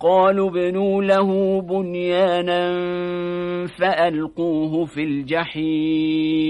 قالوا ابنوا له بنيانا فألقوه في الجحيم.